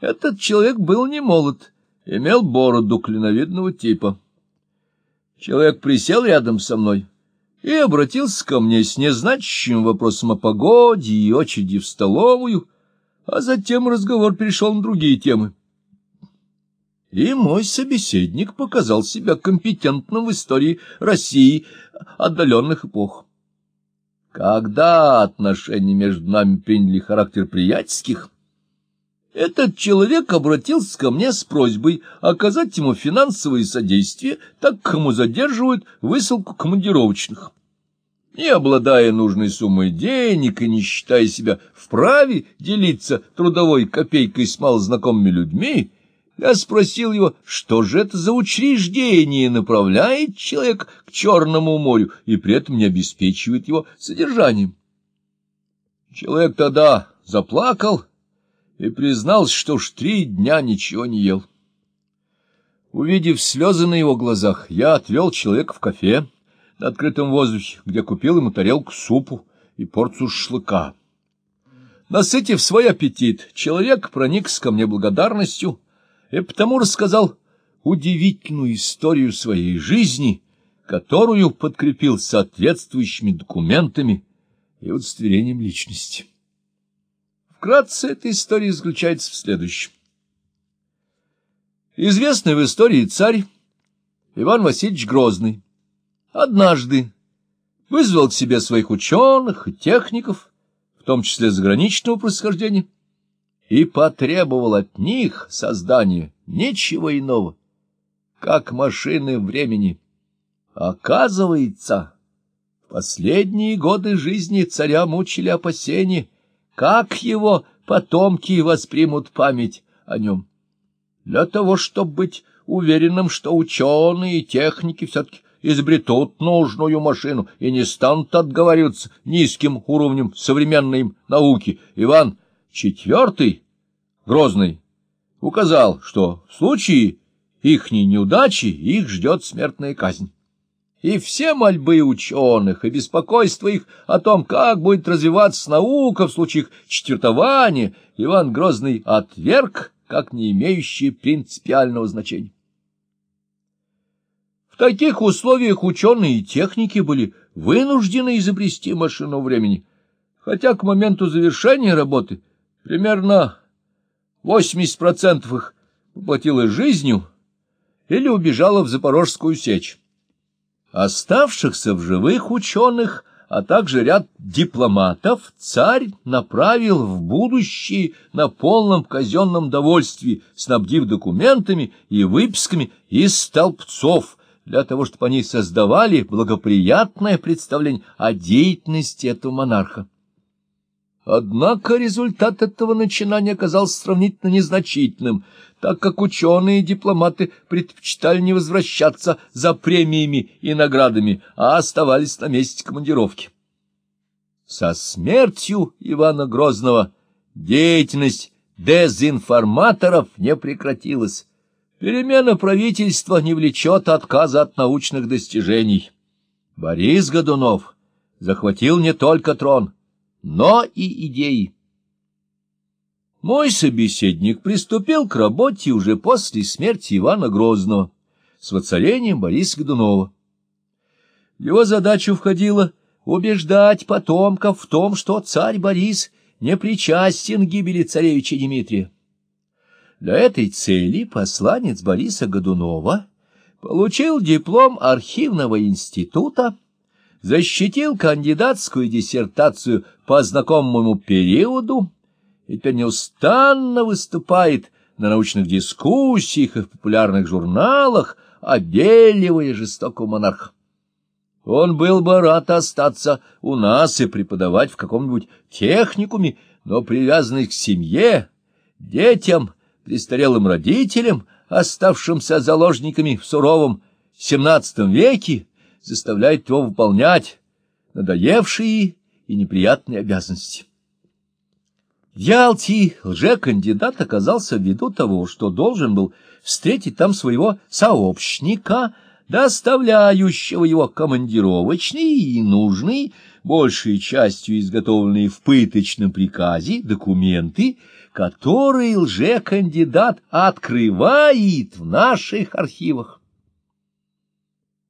Этот человек был не молод, имел бороду клиновидного типа. Человек присел рядом со мной и обратился ко мне с незначащим вопросом о погоде и очереди в столовую, а затем разговор перешел на другие темы. И мой собеседник показал себя компетентным в истории России отдаленных эпох. Когда отношения между нами приняли характер приятельских, этот человек обратился ко мне с просьбой оказать ему финансовое содействие, так как ему задерживают высылку командировочных. Не обладая нужной суммой денег и не считая себя вправе делиться трудовой копейкой с малознакомыми людьми, я спросил его, что же это за учреждение направляет человек к Черному морю и при этом не обеспечивает его содержанием. Человек тогда заплакал и признался, что уж три дня ничего не ел. Увидев слезы на его глазах, я отвел человека в кафе на открытом воздухе, где купил ему тарелку супу и порцию шашлыка. Насытив свой аппетит, человек проникся ко мне благодарностью — и потому рассказал удивительную историю своей жизни, которую подкрепил соответствующими документами и удостоверением личности. Вкратце эта история заключается в следующем. Известный в истории царь Иван Васильевич Грозный однажды вызвал к себе своих ученых и техников, в том числе заграничного происхождения, и потребовал от них создания ничего иного, как машины времени. Оказывается, последние годы жизни царя мучили опасения, как его потомки воспримут память о нем. Для того, чтобы быть уверенным, что ученые и техники все-таки изобретут нужную машину и не станут отговариваться низким уровнем современной науки, Иван Четвертый, Грозный, указал, что в случае ихней неудачи их ждет смертная казнь. И все мольбы ученых и беспокойство их о том, как будет развиваться наука в случаях четвертования, Иван Грозный отверг, как не имеющие принципиального значения. В таких условиях ученые и техники были вынуждены изобрести машину времени, хотя к моменту завершения работы примерно 80% их поплатилось жизнью или убежало в Запорожскую сечь. Оставшихся в живых ученых, а также ряд дипломатов, царь направил в будущее на полном казенном довольстве, снабдив документами и выписками из столбцов, для того, чтобы они создавали благоприятное представление о деятельности этого монарха. Однако результат этого начинания оказался сравнительно незначительным, так как ученые и дипломаты предпочитали не возвращаться за премиями и наградами, а оставались на месте командировки. Со смертью Ивана Грозного деятельность дезинформаторов не прекратилась. Перемена правительства не влечет отказа от научных достижений. Борис Годунов захватил не только трон — но и идеи. Мой собеседник приступил к работе уже после смерти Ивана Грозного с воцарением Бориса Годунова. его задачу входило убеждать потомков в том, что царь Борис не причастен к гибели царевича Дмитрия. Для этой цели посланец Бориса Годунова получил диплом архивного института защитил кандидатскую диссертацию по знакомому периоду и теперь неустанно выступает на научных дискуссиях и в популярных журналах, обеливая жестокого монарха. Он был бы рад остаться у нас и преподавать в каком-нибудь техникуме, но привязанный к семье, детям, престарелым родителям, оставшимся заложниками в суровом XVII веке, заставляет его выполнять надоевшие и неприятные обязанности. В Ялте лже-кандидат оказался ввиду того, что должен был встретить там своего сообщника, доставляющего его командировочные и нужные, большей частью изготовленные в пыточном приказе, документы, который лже-кандидат открывает в наших архивах.